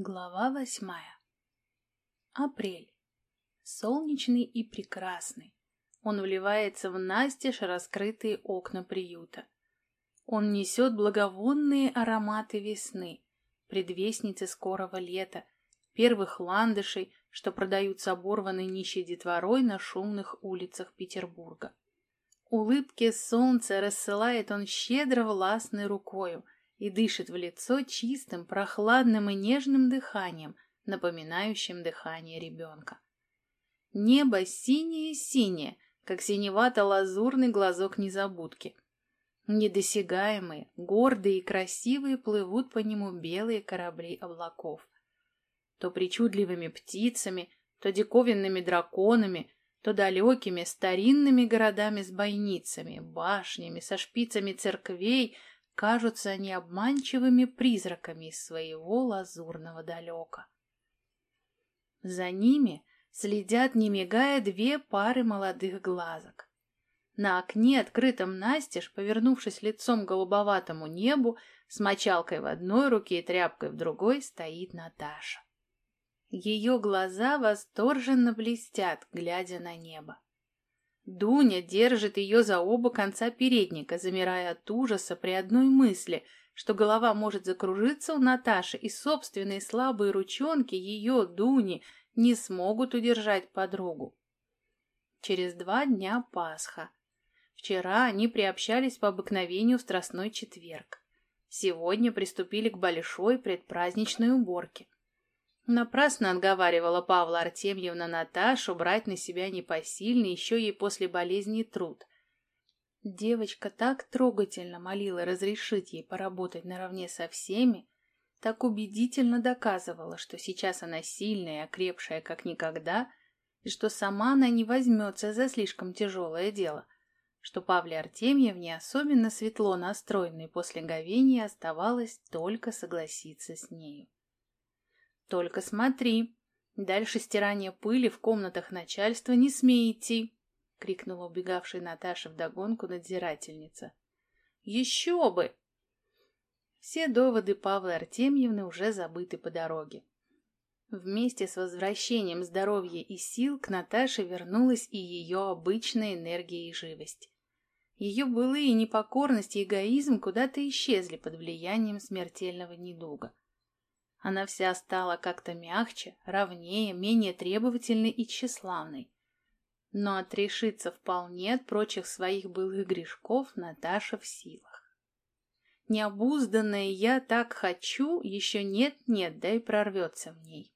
Глава восьмая. Апрель. Солнечный и прекрасный. Он вливается в настежь раскрытые окна приюта. Он несет благовонные ароматы весны, предвестницы скорого лета, первых ландышей, что продаются оборванной нищей детворой на шумных улицах Петербурга. Улыбки солнца рассылает он щедро властной рукою — и дышит в лицо чистым, прохладным и нежным дыханием, напоминающим дыхание ребенка. Небо синее-синее, как синевато-лазурный глазок незабудки. Недосягаемые, гордые и красивые плывут по нему белые корабли облаков. То причудливыми птицами, то диковинными драконами, то далекими старинными городами с бойницами, башнями, со шпицами церквей, кажутся они обманчивыми призраками из своего лазурного далека. За ними следят, не мигая, две пары молодых глазок. На окне, открытом настежь, повернувшись лицом к голубоватому небу, с мочалкой в одной руке и тряпкой в другой, стоит Наташа. Ее глаза восторженно блестят, глядя на небо. Дуня держит ее за оба конца передника, замирая от ужаса при одной мысли, что голова может закружиться у Наташи, и собственные слабые ручонки ее, Дуни, не смогут удержать подругу. Через два дня Пасха. Вчера они приобщались по обыкновению в Страстной четверг. Сегодня приступили к большой предпраздничной уборке. Напрасно отговаривала Павла Артемьевна Наташу брать на себя непосильный еще ей после болезни труд. Девочка так трогательно молила разрешить ей поработать наравне со всеми, так убедительно доказывала, что сейчас она сильная и окрепшая как никогда, и что сама она не возьмется за слишком тяжелое дело, что Павле Артемьевне особенно светло настроенной после говения оставалось только согласиться с нею. Только смотри, дальше стирания пыли в комнатах начальства не смей идти, — крикнула убегавшая Наташа вдогонку надзирательница. — Еще бы! Все доводы Павла Артемьевны уже забыты по дороге. Вместе с возвращением здоровья и сил к Наташе вернулась и ее обычная энергия и живость. Ее былые непокорность и эгоизм куда-то исчезли под влиянием смертельного недуга. Она вся стала как-то мягче, ровнее, менее требовательной и тщеславной. Но отрешиться вполне от прочих своих былых грешков Наташа в силах. Необузданное «я так хочу» еще нет-нет, да и прорвется в ней.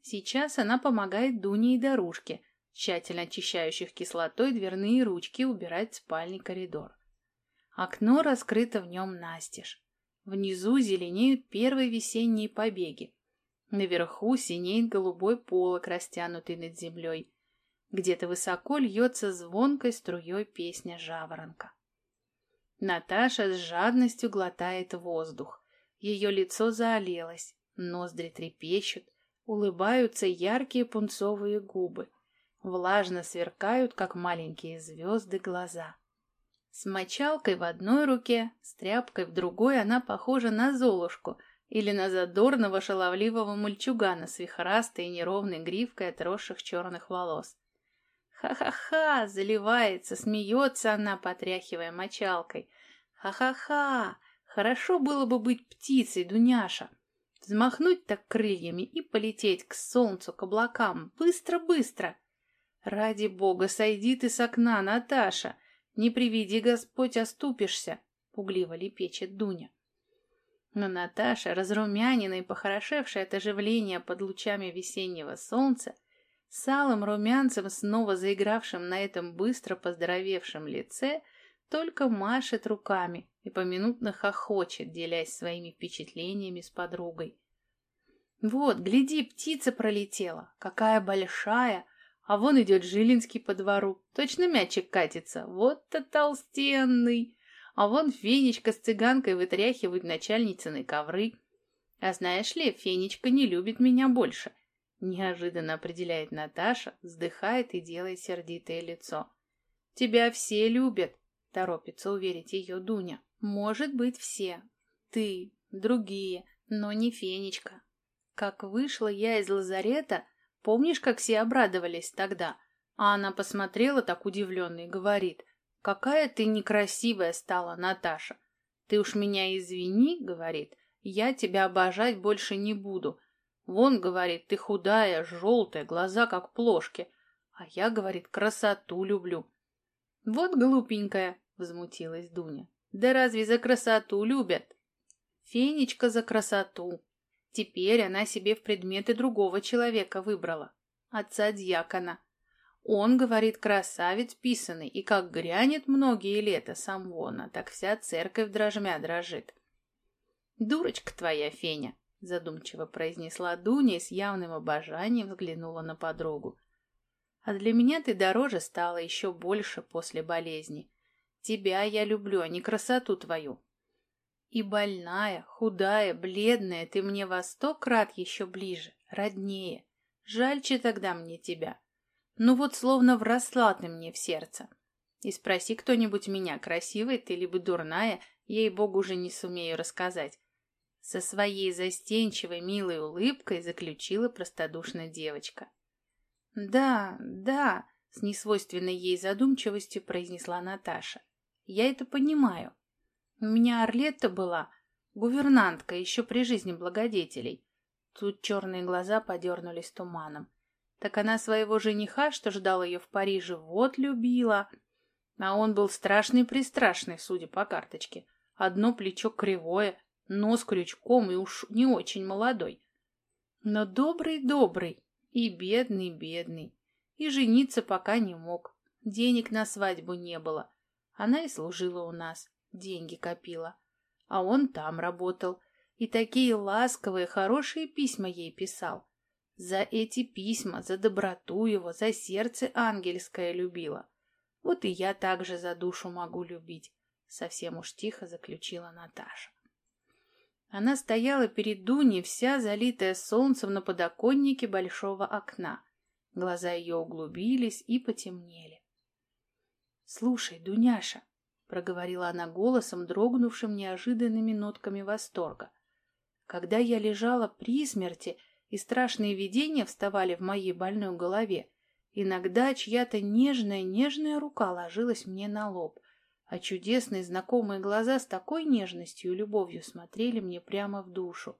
Сейчас она помогает Дуне и Дорушке, тщательно очищающих кислотой дверные ручки, убирать спальный коридор. Окно раскрыто в нем настежь. Внизу зеленеют первые весенние побеги. Наверху синеет голубой полог, растянутый над землей. Где-то высоко льется звонкой струей песня жаворонка. Наташа с жадностью глотает воздух. Ее лицо заолелось, ноздри трепещут, улыбаются яркие пунцовые губы. Влажно сверкают, как маленькие звезды, глаза. С мочалкой в одной руке, с тряпкой в другой она похожа на Золушку или на задорного шаловливого мальчугана с вихрастой и неровной гривкой отросших черных волос. Ха-ха-ха! Заливается, смеется она, потряхивая мочалкой. Ха-ха-ха! Хорошо было бы быть птицей, Дуняша. Взмахнуть так крыльями и полететь к солнцу, к облакам. Быстро-быстро! Ради бога, сойди ты с окна, Наташа! Не приведи Господь, оступишься, — пугливо лепечет Дуня. Но Наташа, разрумяненная и похорошевшая от оживления под лучами весеннего солнца, с румянцем, снова заигравшим на этом быстро поздоровевшем лице, только машет руками и поминутно хохочет, делясь своими впечатлениями с подругой. «Вот, гляди, птица пролетела! Какая большая! А вон идет Жилинский по двору. Точно мячик катится. Вот-то толстенный. А вон Фенечка с цыганкой вытряхивают начальницыны ковры. А знаешь ли, Фенечка не любит меня больше. Неожиданно определяет Наташа, вздыхает и делает сердитое лицо. Тебя все любят, торопится уверить ее Дуня. Может быть, все. Ты, другие, но не Фенечка. Как вышла я из лазарета, помнишь, как все обрадовались тогда? А она посмотрела так удивленно и говорит, «Какая ты некрасивая стала, Наташа! Ты уж меня извини, — говорит, — я тебя обожать больше не буду. Вон, — говорит, — ты худая, желтая, глаза как плошки. А я, — говорит, — красоту люблю. Вот глупенькая, — возмутилась Дуня. Да разве за красоту любят? Фенечка за красоту. Теперь она себе в предметы другого человека выбрала. Отца дьякона. Он, говорит, красавец писанный, и как грянет многие лета сам вона, так вся церковь дрожмя дрожит. «Дурочка твоя, Феня!» — задумчиво произнесла Дуня и с явным обожанием взглянула на подругу. «А для меня ты дороже стала еще больше после болезни. Тебя я люблю, а не красоту твою. И больная, худая, бледная, ты мне во сто крат еще ближе, роднее. Жальче тогда мне тебя. Ну вот словно вросла ты мне в сердце. И спроси кто-нибудь меня, красивая ты либо дурная, ей-богу уже не сумею рассказать. Со своей застенчивой милой улыбкой заключила простодушная девочка. «Да, да», — с несвойственной ей задумчивостью произнесла Наташа. «Я это понимаю. У меня Орлетта была, гувернантка еще при жизни благодетелей». Тут черные глаза подернулись туманом. Так она своего жениха, что ждал ее в Париже, вот любила. А он был страшный-пристрашный, судя по карточке. Одно плечо кривое, нос крючком и уж не очень молодой. Но добрый-добрый и бедный-бедный. И жениться пока не мог. Денег на свадьбу не было. Она и служила у нас, деньги копила. А он там работал. И такие ласковые, хорошие письма ей писал. За эти письма, за доброту его, за сердце ангельское любила. Вот и я также за душу могу любить, совсем уж тихо заключила Наташа. Она стояла перед Дуней, вся залитая солнцем на подоконнике большого окна. Глаза ее углубились и потемнели. «Слушай, Дуняша», — проговорила она голосом, дрогнувшим неожиданными нотками восторга, «когда я лежала при смерти, и страшные видения вставали в моей больной голове. Иногда чья-то нежная-нежная рука ложилась мне на лоб, а чудесные знакомые глаза с такой нежностью и любовью смотрели мне прямо в душу.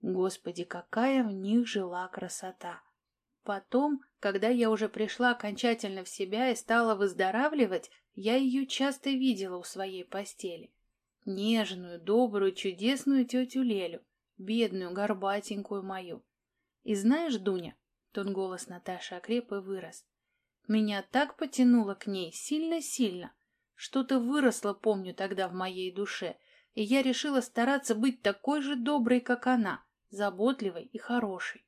Господи, какая в них жила красота! Потом, когда я уже пришла окончательно в себя и стала выздоравливать, я ее часто видела у своей постели. Нежную, добрую, чудесную тетю Лелю, бедную, горбатенькую мою. И знаешь, Дуня, тон голос Наташи окреп и вырос. Меня так потянуло к ней сильно-сильно. Что-то выросло, помню, тогда в моей душе, и я решила стараться быть такой же доброй, как она, заботливой и хорошей.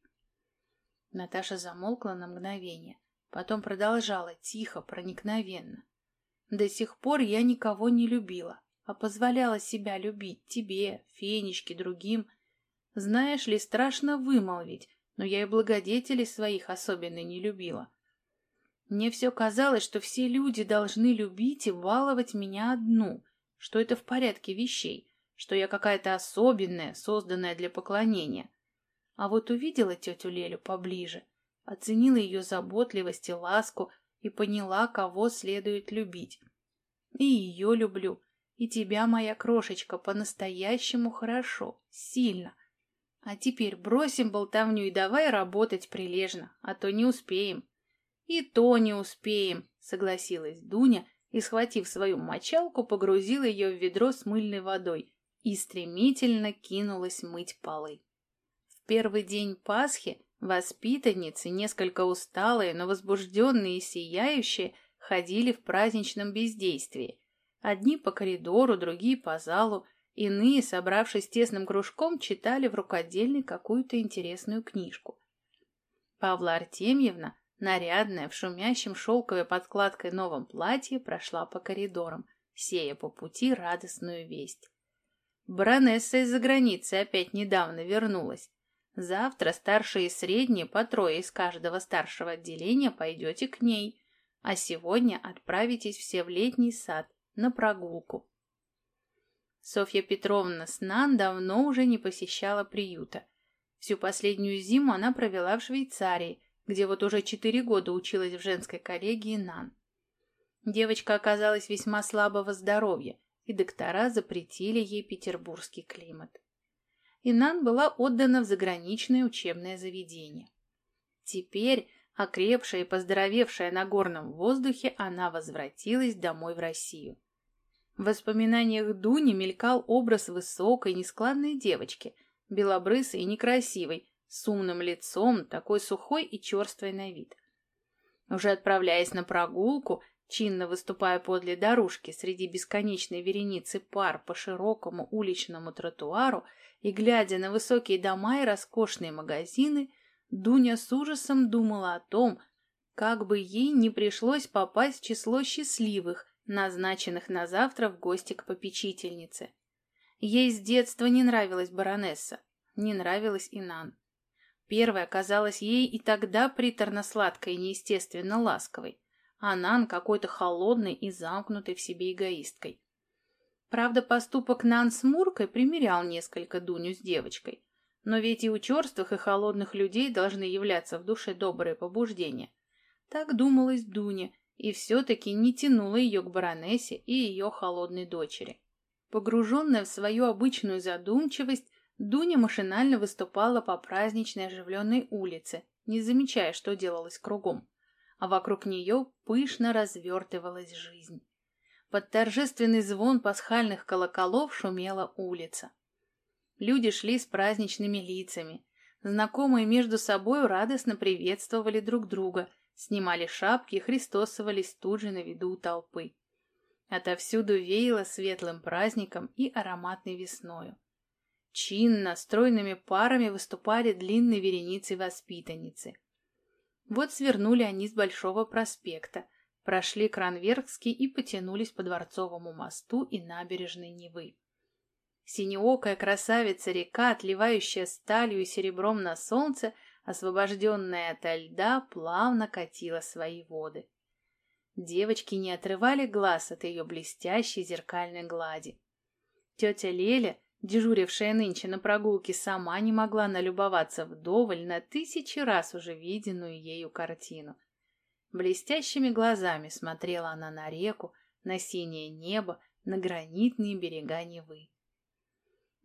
Наташа замолкла на мгновение, потом продолжала тихо, проникновенно. До сих пор я никого не любила, а позволяла себя любить тебе, Фенечке, другим. Знаешь ли, страшно вымолвить, но я и благодетелей своих особенно не любила. Мне все казалось, что все люди должны любить и баловать меня одну, что это в порядке вещей, что я какая-то особенная, созданная для поклонения. А вот увидела тетю Лелю поближе, оценила ее заботливость и ласку и поняла, кого следует любить. И ее люблю, и тебя, моя крошечка, по-настоящему хорошо, сильно, а теперь бросим болтовню и давай работать прилежно, а то не успеем. И то не успеем, согласилась Дуня и, схватив свою мочалку, погрузила ее в ведро с мыльной водой и стремительно кинулась мыть полы. В первый день Пасхи воспитанницы, несколько усталые, но возбужденные и сияющие, ходили в праздничном бездействии. Одни по коридору, другие по залу, Иные, собравшись тесным кружком, читали в рукодельной какую-то интересную книжку. Павла Артемьевна, нарядная, в шумящем шелковой подкладкой новом платье, прошла по коридорам, сея по пути радостную весть. Баронесса из-за границы опять недавно вернулась. Завтра старшие и средние, по трое из каждого старшего отделения, пойдете к ней, а сегодня отправитесь все в летний сад на прогулку. Софья Петровна Снан давно уже не посещала приюта. Всю последнюю зиму она провела в Швейцарии, где вот уже четыре года училась в женской коллегии НАН. Девочка оказалась весьма слабого здоровья, и доктора запретили ей петербургский климат. Инан была отдана в заграничное учебное заведение. Теперь, окрепшая и поздоровевшая на горном воздухе, она возвратилась домой в Россию. В воспоминаниях Дуни мелькал образ высокой, нескладной девочки, белобрысой и некрасивой, с умным лицом, такой сухой и черствой на вид. Уже отправляясь на прогулку, чинно выступая подле дорожки среди бесконечной вереницы пар по широкому уличному тротуару и глядя на высокие дома и роскошные магазины, Дуня с ужасом думала о том, как бы ей не пришлось попасть в число счастливых, назначенных на завтра в гости к попечительнице. Ей с детства не нравилась баронесса, не нравилась и Нан. Первая казалась ей и тогда приторно-сладкой и неестественно ласковой, а Нан какой-то холодной и замкнутой в себе эгоисткой. Правда, поступок Нан с Муркой примерял несколько Дуню с девочкой, но ведь и у черствых и холодных людей должны являться в душе добрые побуждения. Так думалось Дуне, и все-таки не тянуло ее к баронессе и ее холодной дочери. Погруженная в свою обычную задумчивость, Дуня машинально выступала по праздничной оживленной улице, не замечая, что делалось кругом а вокруг нее пышно развертывалась жизнь. Под торжественный звон пасхальных колоколов шумела улица. Люди шли с праздничными лицами. Знакомые между собой радостно приветствовали друг друга, снимали шапки и христосовались тут же на виду у толпы. Отовсюду веяло светлым праздником и ароматной весною. Чинно, стройными парами выступали длинные вереницы воспитанницы. Вот свернули они с Большого проспекта, прошли Кранверкский и потянулись по Дворцовому мосту и набережной Невы. Синеокая красавица-река, отливающая сталью и серебром на солнце, освобожденная ото льда, плавно катила свои воды. Девочки не отрывали глаз от ее блестящей зеркальной глади. Тетя Леля, дежурившая нынче на прогулке, сама не могла налюбоваться вдоволь на тысячи раз уже виденную ею картину. Блестящими глазами смотрела она на реку, на синее небо, на гранитные берега Невы.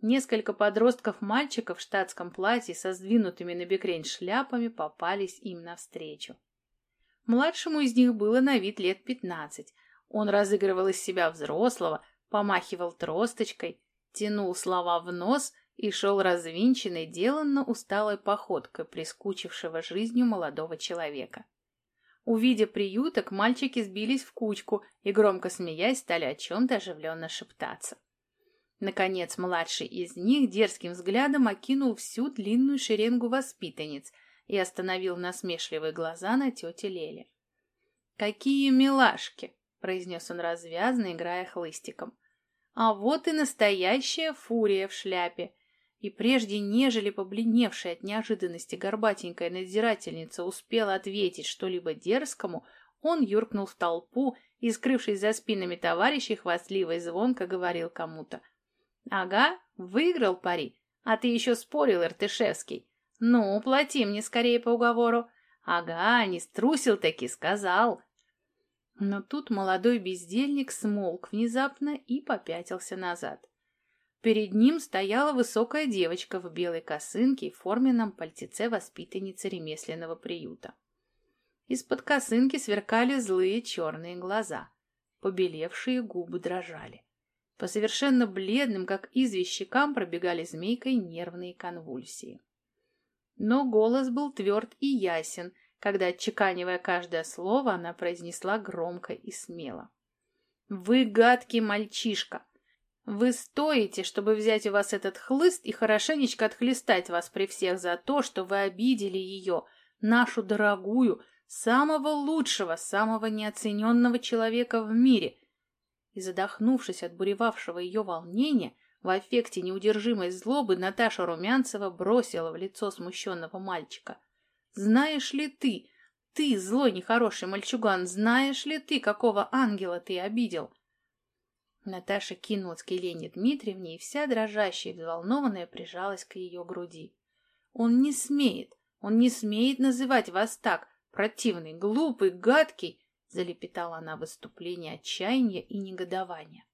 Несколько подростков-мальчиков в штатском платье со сдвинутыми на бекрень шляпами попались им навстречу. Младшему из них было на вид лет пятнадцать. Он разыгрывал из себя взрослого, помахивал тросточкой, тянул слова в нос и шел развинченной, деланно усталой походкой прискучившего жизнью молодого человека. Увидя приюток, мальчики сбились в кучку и, громко смеясь, стали о чем-то оживленно шептаться. Наконец, младший из них дерзким взглядом окинул всю длинную шеренгу воспитанниц и остановил насмешливые глаза на тете Леле. «Какие милашки!» — произнес он развязно, играя хлыстиком. А вот и настоящая фурия в шляпе. И прежде нежели побледневшая от неожиданности горбатенькая надзирательница успела ответить что-либо дерзкому, он юркнул в толпу и, скрывшись за спинами товарищей, хвастливо и звонко говорил кому-то. «Ага, выиграл пари, а ты еще спорил, Иртышевский. Ну, плати мне скорее по уговору. Ага, не струсил таки, сказал. Но тут молодой бездельник смолк внезапно и попятился назад. Перед ним стояла высокая девочка в белой косынке и форменном пальтеце воспитанницы ремесленного приюта. Из-под косынки сверкали злые черные глаза. Побелевшие губы дрожали. По совершенно бледным, как известь пробегали змейкой нервные конвульсии. Но голос был тверд и ясен, когда, отчеканивая каждое слово, она произнесла громко и смело. «Вы гадкий мальчишка! Вы стоите, чтобы взять у вас этот хлыст и хорошенечко отхлестать вас при всех за то, что вы обидели ее, нашу дорогую, самого лучшего, самого неоцененного человека в мире!» И, задохнувшись от буревавшего ее волнения, в аффекте неудержимой злобы Наташа Румянцева бросила в лицо смущенного мальчика. Знаешь ли ты, ты, злой нехороший мальчуган, знаешь ли ты, какого ангела ты обидел?» Наташа кинулась к Елене Дмитриевне и вся дрожащая и взволнованная прижалась к ее груди. Он не смеет, он не смеет называть вас так, противный, глупый, гадкий, залепетала она в выступлении отчаяния и негодования.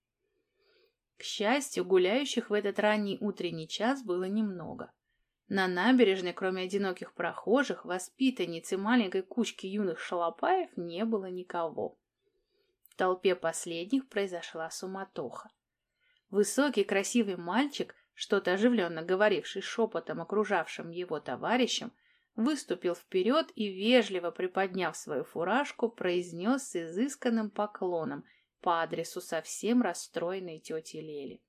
К счастью, гуляющих в этот ранний утренний час было немного. На набережной, кроме одиноких прохожих, воспитанниц и маленькой кучки юных шалопаев, не было никого. В толпе последних произошла суматоха. Высокий красивый мальчик, что-то оживленно говоривший шепотом окружавшим его товарищам, выступил вперед и, вежливо приподняв свою фуражку, произнес с изысканным поклоном по адресу совсем расстроенной тети Лели.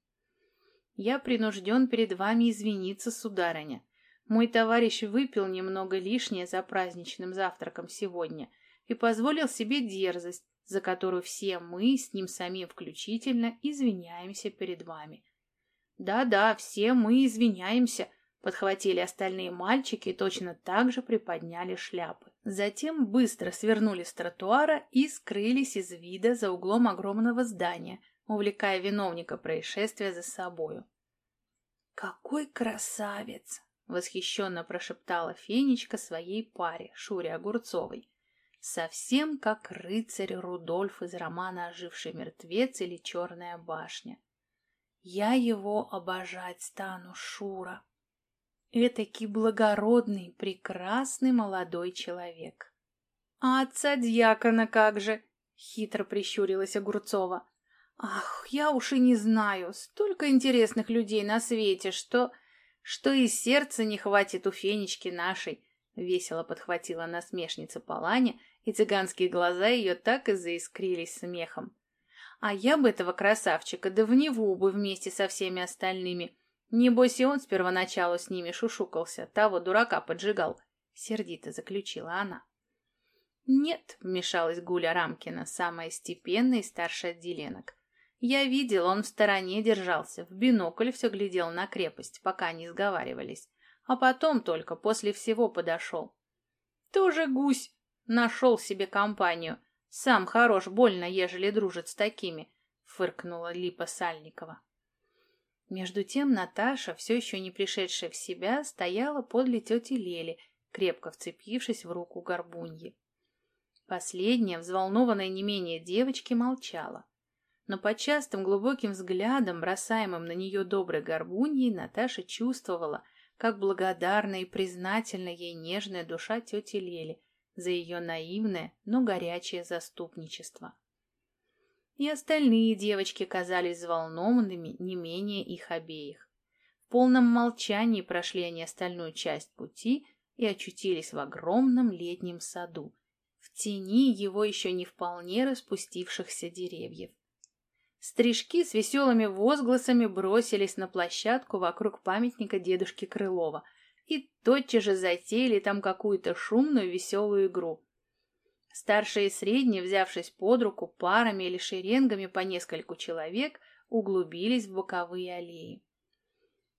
«Я принужден перед вами извиниться, сударыня. Мой товарищ выпил немного лишнее за праздничным завтраком сегодня и позволил себе дерзость, за которую все мы, с ним самим включительно, извиняемся перед вами. Да-да, все мы извиняемся, подхватили остальные мальчики и точно так же приподняли шляпы. Затем быстро свернули с тротуара и скрылись из вида за углом огромного здания, увлекая виновника происшествия за собою. «Какой красавец!» — восхищенно прошептала Фенечка своей паре, Шуре Огурцовой. Совсем как рыцарь Рудольф из романа «Оживший мертвец» или «Черная башня». Я его обожать стану, Шура. Этакий благородный, прекрасный молодой человек. А отца дьякона как же? Хитро прищурилась Огурцова. Ах, я уж и не знаю, столько интересных людей на свете, что... что и сердца не хватит у Фенечки нашей, весело подхватила насмешница Паланя, и цыганские глаза ее так и заискрились смехом. А я бы этого красавчика да в него бы вместе со всеми остальными. Небось и он с первоначалу с ними шушукался, того дурака поджигал, — сердито заключила она. «Нет», — вмешалась Гуля Рамкина, самая степенная и старшая отделенок. «Я видел, он в стороне держался, в бинокль все глядел на крепость, пока они сговаривались, а потом только после всего подошел». «Тоже гусь», Нашел себе компанию. Сам хорош больно, ежели дружит с такими, фыркнула Липа Сальникова. Между тем Наташа, все еще не пришедшая в себя, стояла подле тети Лели, крепко вцепившись в руку горбуньи. Последняя, взволнованная не менее девочки, молчала. Но под частым глубоким взглядом, бросаемым на нее доброй горбуньей, Наташа чувствовала, как благодарна и признательна ей нежная душа тети Лели, за ее наивное, но горячее заступничество. И остальные девочки казались взволнованными не менее их обеих. В полном молчании прошли они остальную часть пути и очутились в огромном летнем саду, в тени его еще не вполне распустившихся деревьев. Стрижки с веселыми возгласами бросились на площадку вокруг памятника дедушки Крылова – и тотчас же затеяли там какую-то шумную веселую игру. Старшие и средние, взявшись под руку парами или шеренгами по нескольку человек, углубились в боковые аллеи.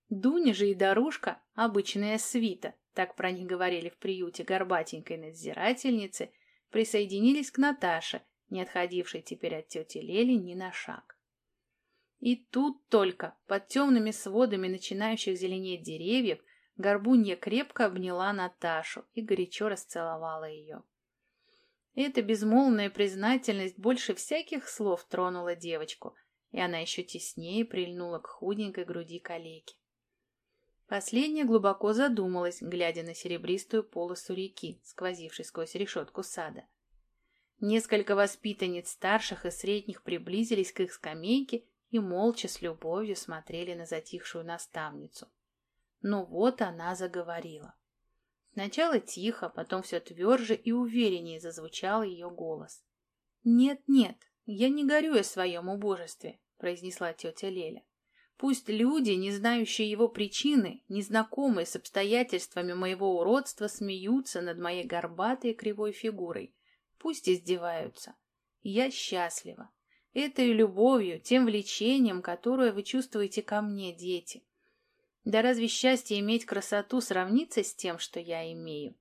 Дуня же и Дарушка, обычная свита, так про них говорили в приюте горбатенькой надзирательницы, присоединились к Наташе, не отходившей теперь от тети Лели ни на шаг. И тут только, под темными сводами начинающих зеленеть деревьев, Горбунья крепко обняла Наташу и горячо расцеловала ее. Эта безмолвная признательность больше всяких слов тронула девочку, и она еще теснее прильнула к худенькой груди калеки. Последняя глубоко задумалась, глядя на серебристую полосу реки, сквозившей сквозь решетку сада. Несколько воспитанниц старших и средних приблизились к их скамейке и молча с любовью смотрели на затихшую наставницу. Но вот она заговорила. Сначала тихо, потом все тверже и увереннее зазвучал ее голос. «Нет-нет, я не горю о своем убожестве», — произнесла тетя Леля. «Пусть люди, не знающие его причины, незнакомые с обстоятельствами моего уродства, смеются над моей горбатой кривой фигурой. Пусть издеваются. Я счастлива. Этой любовью, тем влечением, которое вы чувствуете ко мне, дети. Да разве счастье иметь красоту сравнится с тем, что я имею?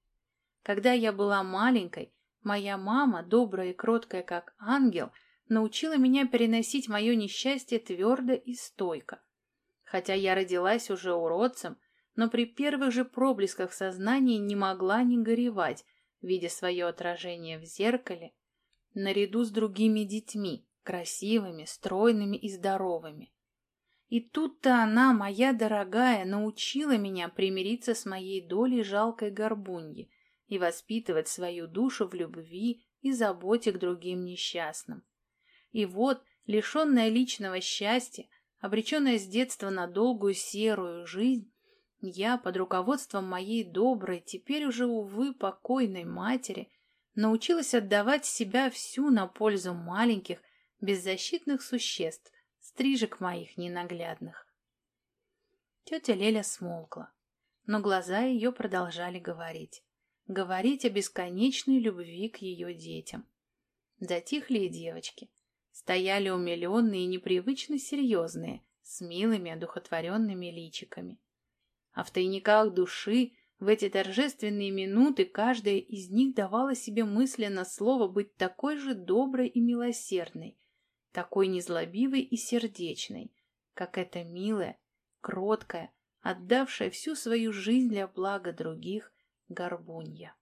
Когда я была маленькой, моя мама, добрая и кроткая как ангел, научила меня переносить мое несчастье твердо и стойко. Хотя я родилась уже уродцем, но при первых же проблесках сознания не могла не горевать, видя свое отражение в зеркале, наряду с другими детьми, красивыми, стройными и здоровыми. И тут-то она, моя дорогая, научила меня примириться с моей долей жалкой горбуньи и воспитывать свою душу в любви и заботе к другим несчастным. И вот, лишенная личного счастья, обреченная с детства на долгую серую жизнь, я под руководством моей доброй, теперь уже, увы, покойной матери, научилась отдавать себя всю на пользу маленьких, беззащитных существ, стрижек моих ненаглядных. Тетя Леля смолкла, но глаза ее продолжали говорить. Говорить о бесконечной любви к ее детям. Затихли и девочки. Стояли умиленные и непривычно серьезные, с милыми одухотворенными личиками. А в тайниках души в эти торжественные минуты каждая из них давала себе мысленно слово быть такой же доброй и милосердной, такой незлобивой и сердечной, как эта милая, кроткая, отдавшая всю свою жизнь для блага других горбунья.